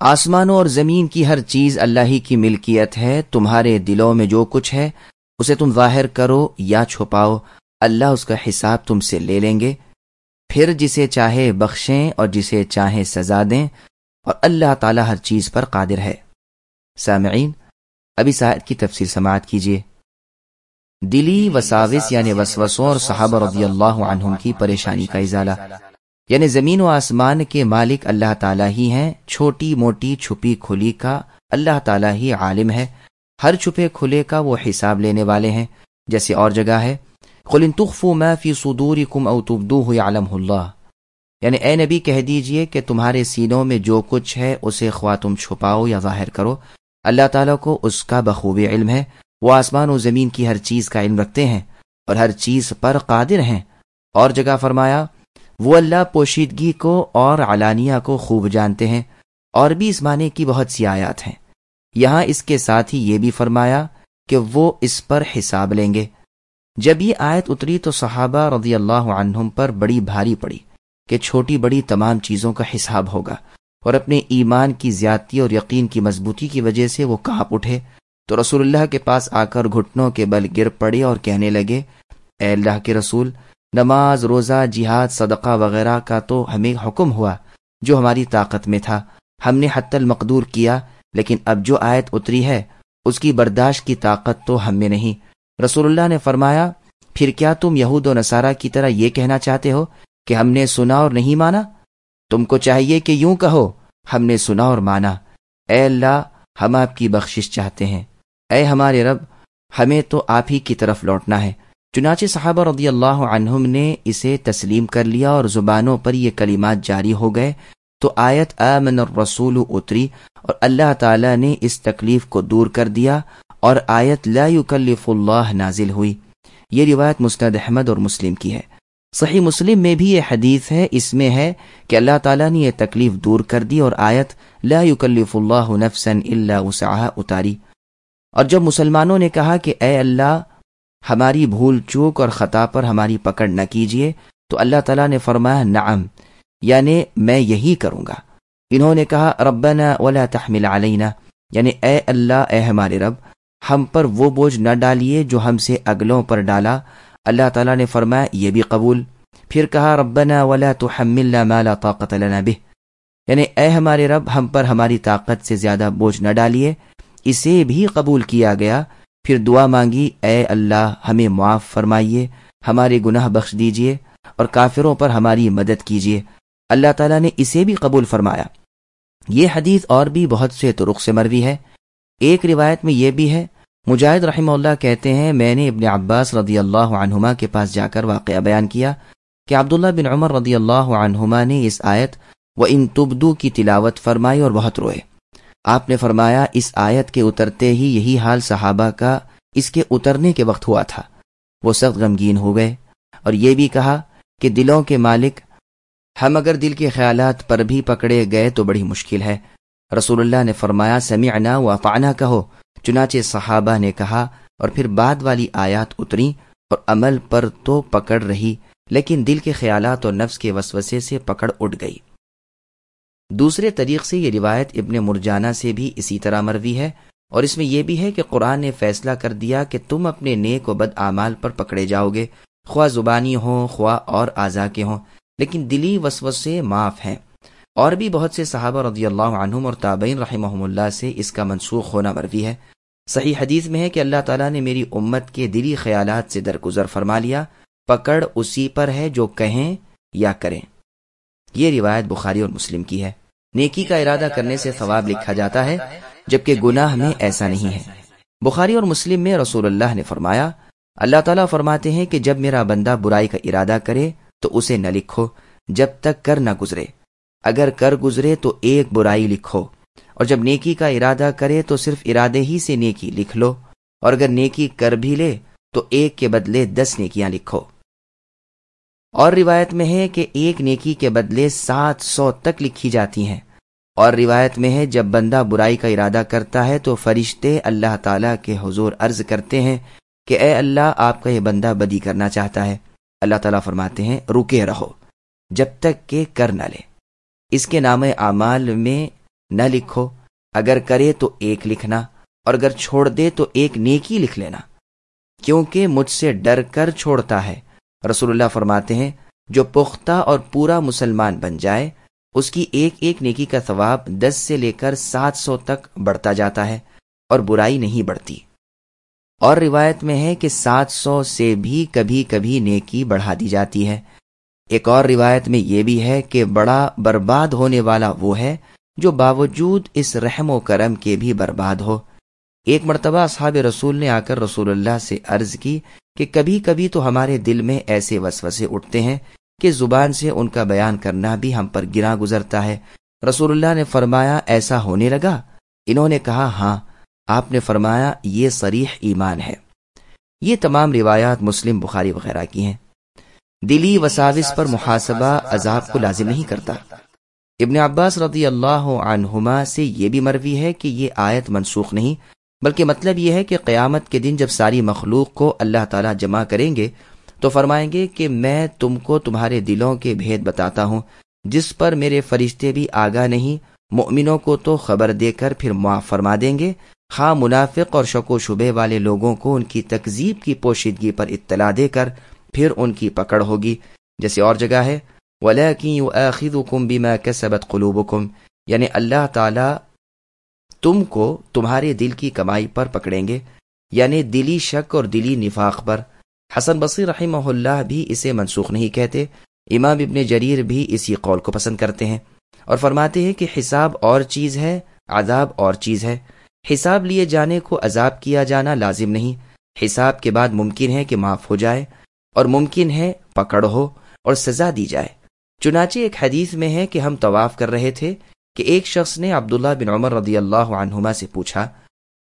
آسمانوں اور زمین کی ہر چیز اللہ ہی کی ملکیت ہے، تمہارے دلوں میں جو کچھ ہے، اسے تم ظاہر کرو یا چھپاؤ، اللہ اس کا حساب تم سے لے لیں گے۔ پھر جسے چاہے بخشیں اور جسے چاہے سزا دیں، اور اللہ تعالی ہر چیز پر قادر ہے۔ سامعین، ابھی سائد کی تفصیل سماعت کیجیے۔ دلی وساوس یعنی وسوسوں اور صحابہ رضی اللہ عنہم کی پریشانی کا ازالہ۔ یعنی زمین و آسمان کے مالک اللہ تعالیٰ ہی ہیں، چھوٹی موٹی چھپی کھلی کا اللہ تعالیٰ ہی عالم ہے۔ ہر چھپے کھلے کا وہ حساب لینے والے ہیں۔ جیسے اور جگہ ہے۔ ما فی صدورکم او تبدوه عالم اللہ یعنی اے نبی، کہہ دیجیے کہ تمہارے سینوں میں جو کچھ ہے، اسے خواہ تم چھپاؤ یا ظاہر کرو۔ اللہ تعالیٰ کو اس کا بخوبی علم ہے۔ وہ آسمان و زمین کی ہر چیز کا علم رکھتے ہیں اور ہر چیز پر قادر ہیں۔ اور جگہ فرمایا وہ اللہ پوشیدگی کو اور علانیہ کو خوب جانتے ہیں اور بھی اس معنی کی بہت سی آیات ہیں۔ یہاں اس کے ساتھ ہی یہ بھی فرمایا کہ وہ اس پر حساب لیں گے۔ جب یہ آیت اتری تو صحابہ رضی اللہ عنہم پر بڑی بھاری پڑی کہ چھوٹی بڑی تمام چیزوں کا حساب ہوگا اور اپنے ایمان کی زیادتی اور یقین کی مضبوطی کی وجہ سے وہ کہاں اٹھے۔ تو رسول اللہ کے پاس آ کر گھٹنوں کے بل گر پڑے اور کہنے لگے، اے اللہ کے رسول نماز، روزہ، جہاد، صدقہ وغیرہ کا تو ہمیں حکم ہوا، جو ہماری طاقت میں تھا۔ ہم نے حت المقدور کیا، لیکن اب جو آیت اتری ہے، اس کی برداشت کی طاقت تو ہم میں نہیں۔ رسول اللہ نے فرمایا، پھر کیا تم یہود و نصارہ کی طرح یہ کہنا چاہتے ہو کہ ہم نے سنا اور نہیں مانا؟ تم کو چاہیے کہ یوں کہو، ہم نے سنا اور مانا۔ اے اللہ، ہم آپ کی بخشش چاہتے ہیں۔ اے ہمارے رب، ہمیں تو آپ ہی کی طرف لوٹنا ہے۔ چنانچہ صحابہ رضی اللہ عنہم نے اسے تسلیم کر لیا اور زبانوں پر یہ کلمات جاری ہو گئے۔ تو آیت آمن الرسول اتری اور اللہ تعالی نے اس تکلیف کو دور کر دیا اور آیت لا یکلف اللہ نازل ہوئی۔ یہ روایت مستد احمد اور مسلم کی ہے۔ صحیح مسلم میں بھی یہ حدیث ہے، اس میں ہے کہ اللہ تعالیٰ نے یہ تکلیف دور کر دی اور آیت لا یکلف اللہ نفسا الا وسعها اتاری۔ اور جب مسلمانوں نے کہا کہ اے اللہ ہماری بھول چوک اور خطا پر ہماری پکڑ نہ کیجیے۔ تو اللہ تعالیٰ نے فرمایا، نعم یعنی میں یہی کروں گا۔ انہوں نے کہا، ربنا ولا تحمل علینا۔ یعنی اے اللہ، اے ہمارے رب، ہم پر وہ بوجھ نہ ڈالیے جو ہم سے اگلوں پر ڈالا۔ اللہ تعالیٰ نے فرمایا، یہ بھی قبول۔ پھر کہا، ربنا ولا تحملنا ما لا طاقت لنا به۔ یعنی اے ہمارے رب، ہم پر ہماری طاقت سے زیادہ بوجھ نہ ڈالیے۔ اسے بھی قبول کیا گیا۔ پھر دعا مانگی، اے اللہ، ہمیں معاف فرمائیے، ہمارے گناہ بخش دیجیے اور کافروں پر ہماری مدد کیجیے۔ اللہ تعالیٰ نے اسے بھی قبول فرمایا۔ یہ حدیث اور بھی بہت سے طرق سے مروی ہے۔ ایک روایت میں یہ بھی ہے، مجاہد رحمہ اللہ کہتے ہیں، میں نے ابن عباس رضی اللہ عنہما کے پاس جا کر واقعہ بیان کیا کہ عبداللہ بن عمر رضی اللہ عنہما نے اس آیت و ان تبدو کی تلاوت فرمائی اور بہت روئے۔ آپ نے فرمایا، اس آیت کے اترتے ہی یہی حال صحابہ کا اس کے اترنے کے وقت ہوا تھا۔ وہ سخت غمگین ہو گئے اور یہ بھی کہا کہ دلوں کے مالک، ہم اگر دل کے خیالات پر بھی پکڑے گئے تو بڑی مشکل ہے۔ رسول اللہ نے فرمایا، سمعنا و اطعنا کہو۔ چنانچہ صحابہ نے کہا اور پھر بعد والی آیات اتری اور عمل پر تو پکڑ رہی، لیکن دل کے خیالات اور نفس کے وسوسے سے پکڑ اٹھ گئی۔ دوسرے طریق سے یہ روایت ابن مرجانہ سے بھی اسی طرح مروی ہے اور اس میں یہ بھی ہے کہ قرآن نے فیصلہ کر دیا کہ تم اپنے نیک و بد اعمال پر پکڑے جاؤ گے، خواہ زبانی ہوں، خواہ اور اعضا کے ہوں، لیکن دلی وسوسے معاف ہیں۔ اور بھی بہت سے صحابہ رضی اللہ عنہم اور تابعین رحمہ اللہ سے اس کا منسوخ ہونا مروی ہے۔ صحیح حدیث میں ہے کہ اللہ تعالیٰ نے میری امت کے دلی خیالات سے درگزر فرما لیا، پکڑ اسی پر ہے جو کہیں یا کریں۔ یہ روایت بخاری اور مسلم کی ہے۔ نیکی کا ارادہ کرنے سے ثواب لکھا جاتا ہے، جبکہ گناہ میں ایسا نہیں ہے۔ بخاری اور مسلم میں رسول اللہ نے فرمایا، اللہ تعالیٰ فرماتے ہیں کہ جب میرا بندہ برائی کا ارادہ کرے تو اسے نہ لکھو، جب تک کر نہ گزرے۔ اگر کر گزرے تو ایک برائی لکھو، اور جب نیکی کا ارادہ کرے تو صرف ارادے ہی سے نیکی لکھ لو، اور اگر نیکی کر بھی لے تو ایک کے بدلے دس نیکیاں لکھو۔ اور روایت میں ہے کہ ایک نیکی کے بدلے سات سو تک لکھی جاتی ہیں۔ اور روایت میں ہے جب بندہ برائی کا ارادہ کرتا ہے تو فرشتے اللہ تعالیٰ کے حضور عرض کرتے ہیں کہ اے اللہ، آپ کا یہ بندہ بدی کرنا چاہتا ہے۔ اللہ تعالیٰ فرماتے ہیں، رکے رہو، جب تک کہ کر نہ لے۔ اس کے نام اعمال میں نہ لکھو۔ اگر کرے تو ایک لکھنا، اور اگر چھوڑ دے تو ایک نیکی لکھ لینا۔ کیونکہ مجھ سے ڈر کر چھوڑتا ہے۔ رسول اللہ فرماتے ہیں، جو پختہ اور پورا مسلمان بن جائے، اس کی ایک ایک نیکی کا ثواب دس سے لے کر سات سو تک بڑھتا جاتا ہے اور برائی نہیں بڑھتی۔ اور روایت میں ہے کہ سات سو سے بھی کبھی کبھی نیکی بڑھا دی جاتی ہے۔ ایک اور روایت میں یہ بھی ہے کہ بڑا برباد ہونے والا وہ ہے جو باوجود اس رحم و کرم کے بھی برباد ہو۔ ایک مرتبہ اصحاب رسول نے آ کر رسول اللہ سے عرض کی کہ کبھی کبھی تو ہمارے دل میں ایسے وسوسے اٹھتے ہیں کہ زبان سے ان کا بیان کرنا بھی ہم پر گرا گزرتا ہے۔ رسول اللہ نے فرمایا، ایسا ہونے لگا؟ انہوں نے کہا ہاں آپ نے فرمایا، یہ سریح ایمان ہے۔ یہ تمام روایات مسلم، بخاری وغیرہ کی ہیں۔ دلی وساوس پر محاسبہ عذاب کو لازم نہیں کرتا۔ ابن عباس رضی اللہ عنہما سے یہ بھی مروی ہے کہ یہ آیت منسوخ نہیں۔ بلکہ مطلب یہ ہے کہ قیامت کے دن جب ساری مخلوق کو اللہ تعالیٰ جمع کریں گے، تو فرمائیں گے کہ میں تم کو تمہارے دلوں کے بھید بتاتا ہوں، جس پر میرے فرشتے بھی آگاہ نہیں، مؤمنوں کو تو خبر دے کر پھر معاف فرما دیں گے۔ خواہ منافق اور شک و شبے والے لوگوں کو ان کی تکذیب کی پوشیدگی پر اطلاع دے کر پھر ان کی پکڑ ہوگی۔ جیسے اور جگہ ہے وَلَكِنْ بِمَا كَسَبَتْ قُلُوبُكُمْ یعنی اللہ تعالی تم کو تمہارے دل کی کمائی پر پکڑیں گے یعنی دلی شک اور دلی نفاق پر۔ حسن بصیر رحمہ اللہ بھی اسے منسوخ نہیں کہتے، امام ابن جریر بھی اسی قول کو پسند کرتے ہیں اور فرماتے ہیں کہ حساب اور چیز ہے، عذاب اور چیز ہے۔ حساب لیے جانے کو عذاب کیا جانا لازم نہیں۔ حساب کے بعد ممکن ہے کہ معاف ہو جائے، اور ممکن ہے پکڑ ہو اور سزا دی جائے۔ چنانچہ ایک حدیث میں ہے کہ ہم طواف کر رہے تھے کہ ایک شخص نے عبداللہ بن عمر رضی اللہ عنہما سے پوچھا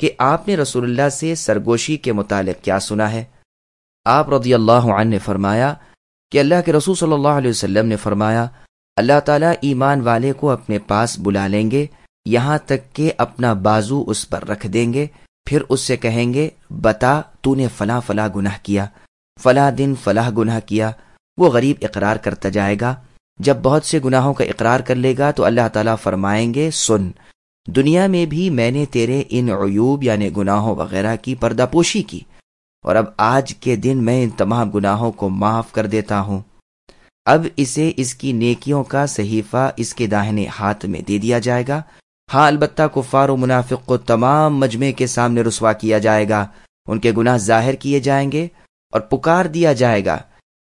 کہ آپ نے رسول اللہ سے سرگوشی کے متعلق کیا سنا ہے؟ آپ رضی اللہ عنہ نے فرمایا کہ اللہ کے رسول صلی اللہ علیہ وسلم نے فرمایا، اللہ تعالیٰ ایمان والے کو اپنے پاس بلا لیں گے، یہاں تک کہ اپنا بازو اس پر رکھ دیں گے، پھر اس سے کہیں گے، بتا، تو نے فلاں فلاں گناہ کیا، فلاں دن فلاں گناہ کیا، وہ غریب اقرار کرتا جائے گا۔ جب بہت سے گناہوں کا اقرار کر لے گا تو اللہ تعالیٰ فرمائیں گے، سن، دنیا میں بھی میں نے تیرے ان عیوب یعنی گناہوں وغیرہ کی پردہ پوشی کی، اور اب آج کے دن میں ان تمام گناہوں کو معاف کر دیتا ہوں۔ اب اسے اس کی نیکیوں کا صحیفہ اس کے داہنے ہاتھ میں دے دیا جائے گا۔ ہاں البتہ کفار و منافق کو تمام مجمع کے سامنے رسوا کیا جائے گا۔ ان کے گناہ ظاہر کیے جائیں گے اور پکار دیا جائے گا۔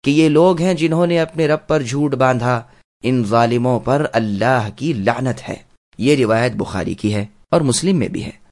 کہ یہ لوگ ہیں جنہوں نے اپنے رب پر جھوٹ باندھا۔ ان ظالموں پر اللہ کی لعنت ہے۔ یہ روایت بخاری کی ہے اور مسلم میں بھی ہے۔